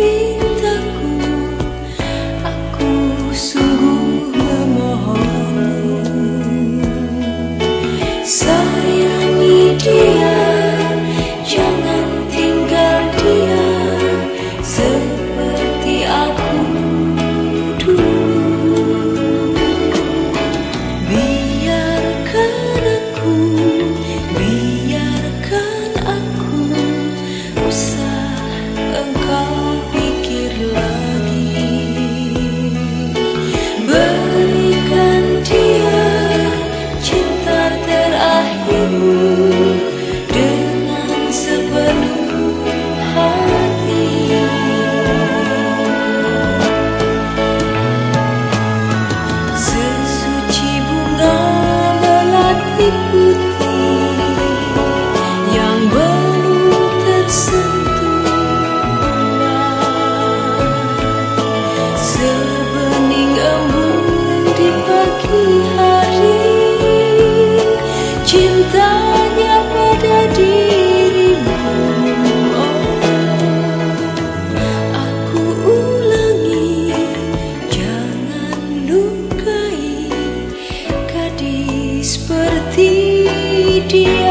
cintaku aku sungguh memohon. You. Seperti dia